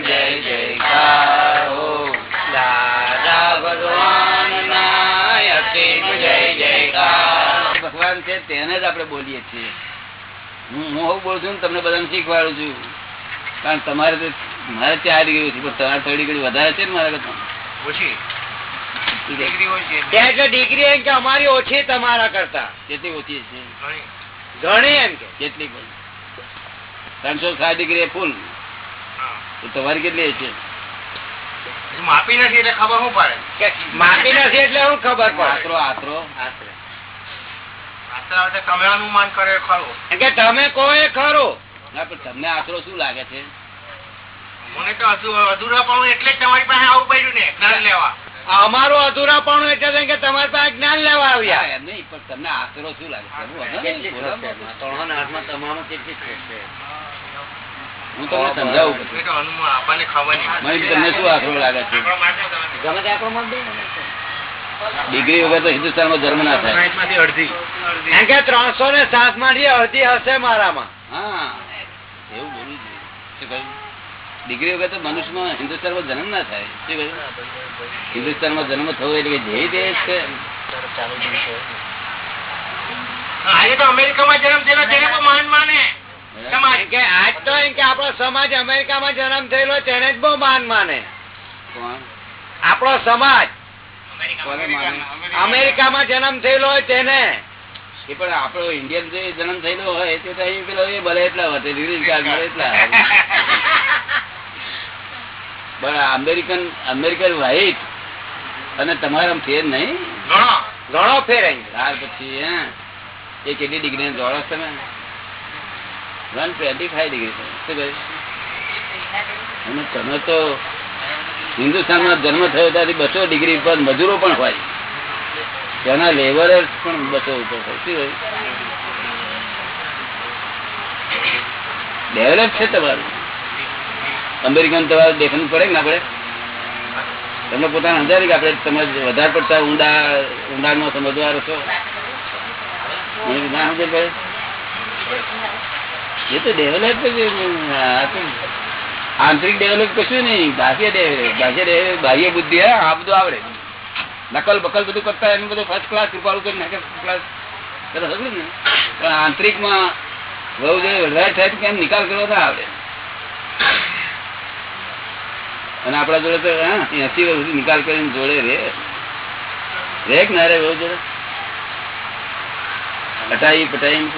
જય જયકાર. દાદા ભગવાન જય જયકાર. ભગવાન છે તેને જ આપણે બોલીએ છીએ. હું હું હું બોલું છું ને તમને બધાને શીખવાડું છું. કારણ તમારે તો મારે ચાર ડિગ્રી ઓછી પણ તમારે થોડી ડિગ્રી વધારે છે ને મારા કરતા. ઓછી. ડિગ્રી ઓછી ત્યાં ડિગ્રી એમ કે અમારી ઓછી તમારા કરતા. કેટલી ઓછી છે. ઘણી એમ કે કેટલી ત્રણસો સાત ડિગ્રી ફૂલ તમારી કેટલી છે માપી નથી એટલે ખબર શું પડે? માપી નથી એટલે શું ખબર પડે? આતરો આતરો. તમે અનુમાન કરે ખરો. એમ તમે કોઈ ખરો. તમને આશરો શું લાગે છે? મને તો અધુ- અધૂરાપણું એટલે તમારી પાસે આવું પડ્યું ને જ્ઞાન લેવા. અમારું અધૂરાપણું એટલે છે કે તમારે પાસે જ્ઞાન લેવા આવ્યા. નહીં પણ તમને આશરો શું લાગે? છે એવું હતો કેટલી હું તમને સમજાવું તમને શું આશરો લાગે છે? ગમે તે આંકડો મત ડિગ્રી વગર તો હિન્દુસ્તાનમાં ધર્મ ના થાય. અડધી. કે ત્રણસો ને સાતમાંથી અડધી હશે મારામાં. હા એવું બોલું જોઈએ ડિગ્રી વગર તો મનુષ્યમાં હિન્દુસ્તાનમાં જન્મ ના થાય. હિન્દુસ્તાનમાં હિન્દુસ્તાનમાં જન્મ થવો એટલે દેશ છે. આજે તો અમેરિકામાં જન્મ થયેલો તેને બહુ મહાન માને. સમાજ એમ કે આજ તો એમ કે આપણો સમાજ અમેરિકામાં જન્મ થયેલો તેને જ બહુ માન માને. કોણ? આપણો સમાજ? અમેરિકામાં જન્મ થયેલો હોય તેને એ પણ આપણો ઇન્ડિયન જે જન્મ થયેલો હોય તે તો પેલો એ ભલે એટલા વધે એટલા પણ અમેરિકન અમેરિકન વ્હાઈટ અને તમારા ફેર નહીં? ઘણો. ફેર ત્યાર પછી એ કેટલી ડિગ્રી જોડો છો તમે? વન ટ્વેન્ટી ફાઈવ ડિગ્રી અને તમે તો હિન્દુસ્તાનમાં જન્મ થયો ત્યાંથી બસો ડિગ્રી પર મજૂરો પણ હોય. તેના લેબરર્સ પણ બસો ઉપર હોય. શું હોય ડેવલપ છે તમારું. અમેરિકન તમારે દેખવું પડે કે ના પડે? તમને પોતાને સમજાય કે આપણે તમે વધારે પડતા ઊંડા ઊંડાણમાં સમજવા છો ના સમજ પડે. એ તો ડેવલપ આંતરિક ડેવલપ કશું નહીં. બાહ્ય ડેવલપ બાહ્ય ડેવલપ બાહ્ય બુદ્ધિ હા આ બધું આવડે. નકલ બકલ બધું કરતા એનું બધું ફર્સ્ટ ક્લાસ કૃપાળું કરી નાખે ક્લાસ ને? પણ આંતરિકમાં બહુ જે વધારે થાય કેમ નિકાલ કરવો ના આવડે? અને આપણા જોડે તો એસી સુધી નિકાલ કરીને જોડે રે. રે કે ના રે બહુ જોડે? હટાઈ પટાઈ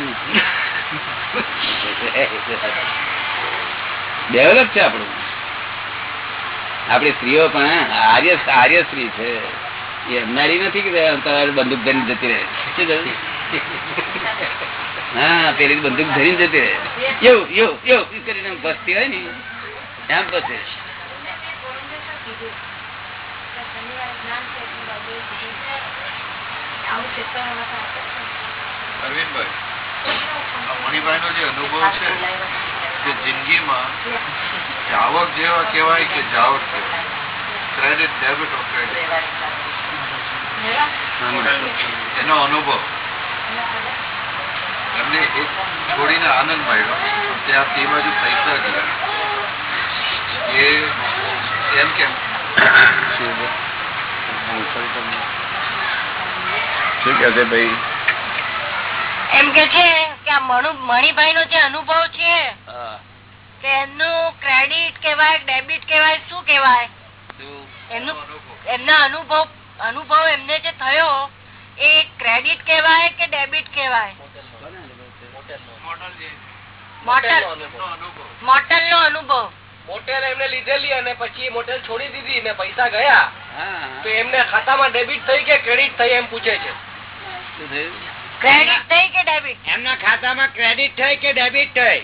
ડેવલપ છે આપણું. આપણી સ્ત્રીઓ પણ આર્ય આર્ય સ્ત્રી છે. એ એમનારી નથી કે બંદૂક ધરીને જતી રહે. શું હા પેલી બંદૂક ધરીને જતી રહે. એવું એવું એવું કરીને બસતી હોય ને. એમ બસે અરવિંદભાઈ મણિભાઈ નો જે અનુભવ છે કે જિંદગીમાં જાવક જેવા કહેવાય કે જાવક કહેવાય ક્રેડિટ ડેબિટ ઓફ ક્રેડિટ એનો અનુભવ એમને એક છોડીને આનંદ મળ્યો ત્યાં તે બાજુ પૈસા ગયા એ એમ કેમ? શું કે છે ભાઈ? એમ કે છે કે આ મણુ- મણિભાઈ નો જે અનુભવ છે કે એમનું ક્રેડિટ કેવાય ડેબિટ કેવાય શું કેવાય એમનું એમના અનુભવ અનુભવ એમને જે થયો એ ક્રેડિટ કેવાય કે ડેબિટ કેવાય મોટલ મોટલ નો અનુભવ. મોટેલ એમને લીધેલી અને પછી મોટેલ છોડી દીધી ને પૈસા ગયા તો એમને ખાતામાં ડેબિટ થઈ કે ક્રેડિટ થઈ એમ પૂછે છે. ક્રેડિટ થઈ કે ડેબિટ એમના ખાતામાં ક્રેડિટ થઈ કે ડેબિટ થઈ?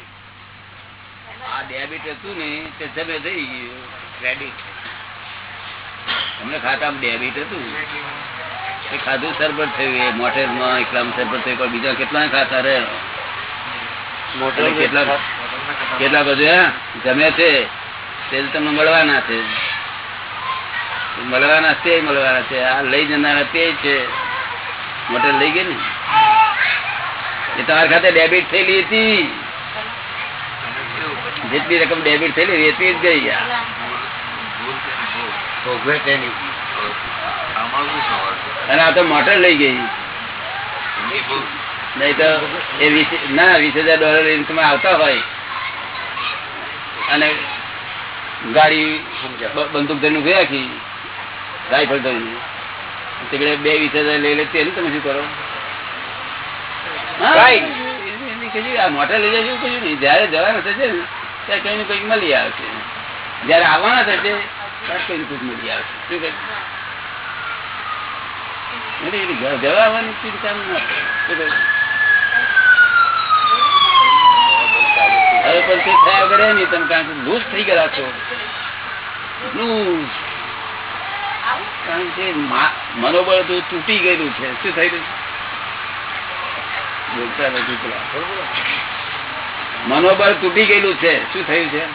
આ ડેબિટ હતું ને તે જમે થઈ ગયું ક્રેડિટ એમને ખાતામાં ડેબિટ હતું. એ ખાધું સરબત થયું એ મોટેલમાં એકલામાં સરબત થયું પણ બીજા કેટલા ખાતા રહે મોટેલ કેટલા કેટલા બધું જમે છે તે. તમને મળવાના છે. મળવાના તે મળવાના છે. આ લઈ જનારા તે છે. મોટેલ લઈ ગઈ ને? એ તમારા ખાતે ડેબિટ થયેલી હતી. જેટલી રકમ ડેબિટ થયેલી એટલી જ ગઈ અને આ તો મોટર લઈ ગઈ. નહીં તો એ વીસ, ના, વીસ હજાર ડોલર તમે આવતા હોય. અને ગાડી બંદૂક ધરીને ઊભી રાખી રાઇફલ ધરીને. તીકડે બે વીસ હજાર લઈ લે તેનું તમે શું કરો? મોટા લઈ જાય કશું નહીં. જયારે જવાના થશે ને ત્યારે કઈ ને કંઈક મળી આવશે. જયારે આવવાના થશે ત્યારે કઈ ને કંઈક મળી આવશે. શું જવા આવવાની ચિંતા કરે. શું કહે? મનોબળ તૂટી ગયેલું છે. શું થઈ ગયું મનોબળ તૂટી ગયેલું છે. શું થયું છે?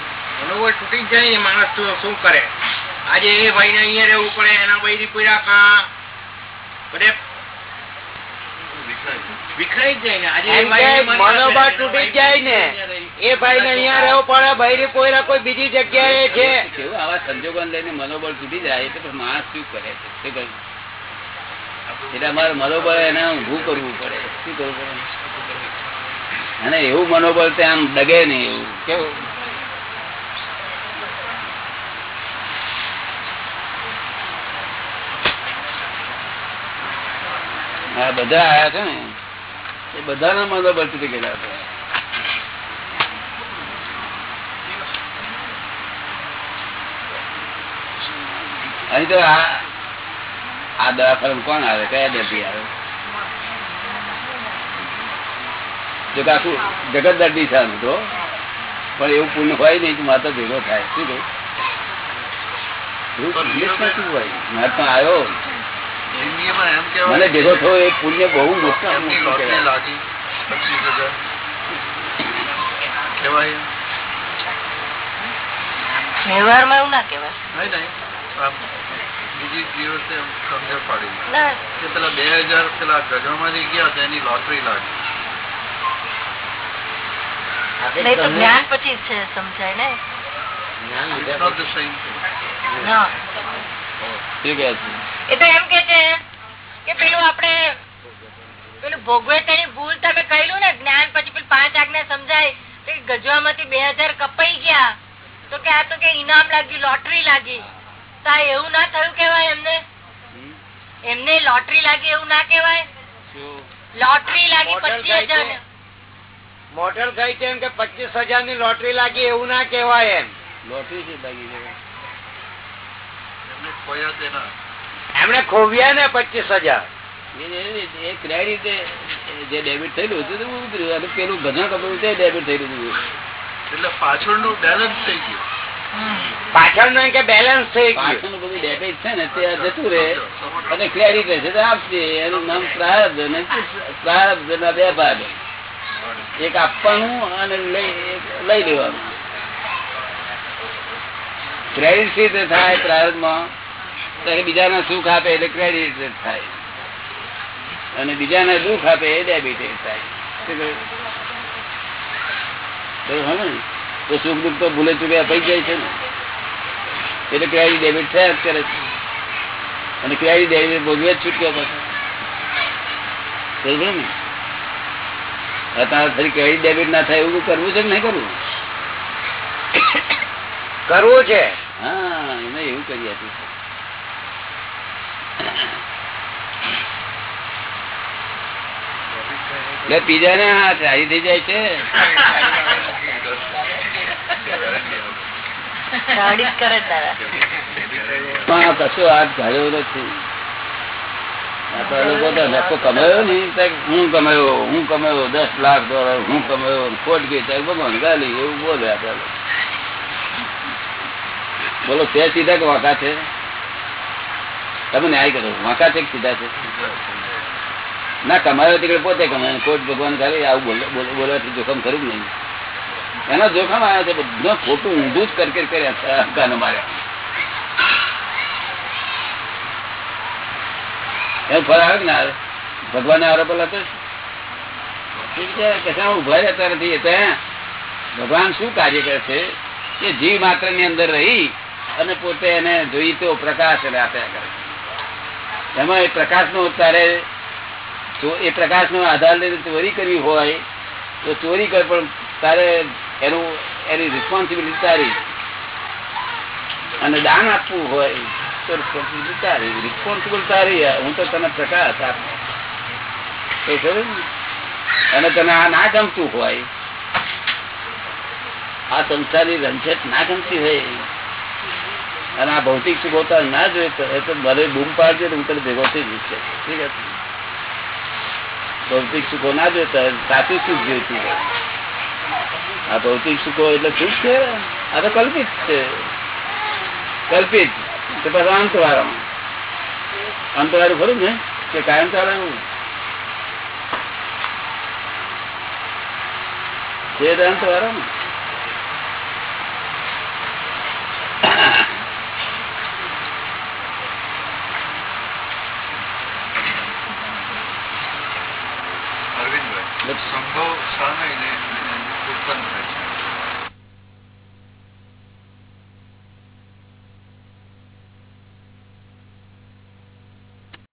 મનોબળ તૂટી જાય માણસ શું કરે? આજે એ ભાઈ ને અહીંયા રહેવું પડે, એના ભાઈ પૂરા બધે વિખરાઈ જાય ને. મનોબળ તૂટી જાય ને. એ ભાઈ ને અહીંયા રહેવું પડે બૈરી પોયરા કોઈ બીજી જગ્યાએ છે. આવા સંજોગો લઈને મનોબળ તૂટી જાય એટલે માણસ શું કરે શું કરે એટલે અમારે મનોબળ એને ઊભું કરવું પડે. શું કરવું પડે? અને એવું મનોબળ તે આમ ડગે નહીં એવું. કેવું? આ બધા આયા છે ને? એ બધાના મનોબળ તૂટી ગયેલા હતા. અહીં તો આ દવાખાનું કોણ આવે? કયા દર્દી આવે? જો કે આખું જગત દર્દી છે આમ તો. પણ એવું પુણ્ય હોય નહીં કે માતા ભેગો થાય. શું કહ્યું મહાત્મા આવ્યો મને ભેગો થયો એ પુણ્ય બહુ મોટા? વ્યવહારમાં એવું ના બીજી દિવસે સમજણ પાડી. કે પેલા બે હજાર પેલા ગજવામાંથી ગયા તેની લોટરી લાગી. જ્ઞાન પછી છે સમજાય ને. ઇટ્સ એ તો એમ કે છે કે પેલું આપણે પેલું ભોગવે તેની ભૂલ તમે કહેલું ને જ્ઞાન પછી પેલું પાંચ આજ્ઞા સમજાય તો ગજવામાંથી બે હજાર કપાઈ ગયા. તો કે આ તો કે ઇનામ લાગ્યું લોટરી લાગી. તો આ એવું ના થયું કેવાય એમને? એમને લોટરી લાગી એવું ના કેવાય લોટરી લાગી પચીસ હજાર મોટર થઈ છે એમ કે પચીસ હજારની લોટરી લાગી એવું ના કેવાય એમ. લોટરી છે. એમણે ખોવ્યા ને પચીસ હજાર. એ ક્રેડિટ જે ડેબિટ થયેલું હતું તે ઉતર્યું. અને પેલું ઘણા કપડું તે ડેબિટ થયેલું હતું. એટલે પાછળનું બેલેન્સ થઈ ગયું. પાછળનું કે બેલેન્સ થઈ ગયું. પાછળનું બધું ડેબિટ છે ને તે જતું રહે અને ક્રેડિટ રહેશે તો આપશે એનું નામ પ્રારબ્ધ અને પ્રારબ્ધ ના બે ભાગ. એક આપવાનું અને લઈ લેવાનું. ક્રેડિટ રીતે થાય પ્રારબ્ધમાં? તો કે બીજાને સુખ આપે એટલે ક્રેડિટ થાય. અને બીજાને દુઃખ આપે એ ડેબિટ થાય? તો સુખ દુઃખ તો ભૂલે ચૂકે અપાઈ જાય છે ને. એટલે ક્રેડિટ ડેબિટ થયા જ કરે છે. અને ક્રેડિટ ડેબિટ ભોગવે જ છૂટક્યો પછી. બરોબર ને? અત્યારે ફરી ક્રેડિટ ડેબિટ ના થાય એવું કરવું છે કે નહીં કરવું? કરવું છે. હા એને એવું કરી આપ્યું બીજા ને હા સારી થઈ જાય છે. પણ હાથ નથી. લોકો કમાયો ને. હું કમાયો હું કમાયો દસ લાખ ડોલર હું કમાયો ખોટ ગઈ. ત્યાં ભગવાન ગાલી એવું બોલે આપડે બોલો તે સીધા કે વાંકા છે? તમે ન્યાય કરો. વાંકા છે સીધા છે? ના કમાયો તીકડે પોતે કમાયો કોટ ભગવાન કરે, આવું બોલે, બોલે- બોલવાથી જોખમ ખરું નહીં? એનો જોખમ આવ્યો છે, બધો ખોટું ઊંધું જ કરકે કરી કર્યા માર્યા એમ ફળ આવે ને ના ભગવાન આરોપ હતો ઊભા રહેતા નથી ભગવાન શું કાર્ય કરે છે? કે જીવ માત્રની અંદર રહી અને પોતે એને જોઈ તો પ્રકાશ આપ્યા કરે. એમાં એ પ્રકાશ નો તારે એ પ્રકાશ નો આધાર લઈને ચોરી કરવી હોય, તો ચોરી કર, પણ તારે એનું, એની રિસ્પોન્સિબિલિટી તારી. અને દાન આપવું હોય, તો રિસ્પોન્સિબિલિટી તારી. રિસ્પોન્સિબલ તારી હું તો તને પ્રકાશ આપું. એ ખબર અને તને આ ના ગમતું હોય, આ સંસારની રંછેટ ના ગમતી હોય. અને આ ભૌતિક સુખો તાર ના હોય તો બૂમ પાડજો હું તને ભેગો થઈ જઈશ ઠીક છે? ભૌતિક સુખો ના જોઈતા સાચું સુખ જોઈતું આ ભૌતિક સુખો એટલે સુખ છે? આ તો કલ્પિત છે. કલ્પિત. તો પછી અંતવાળો અંતવાળું ખરું ને? કે કાયમ ચાલે એવું છે તો અંતવાળો ને અરવિંદભાઈ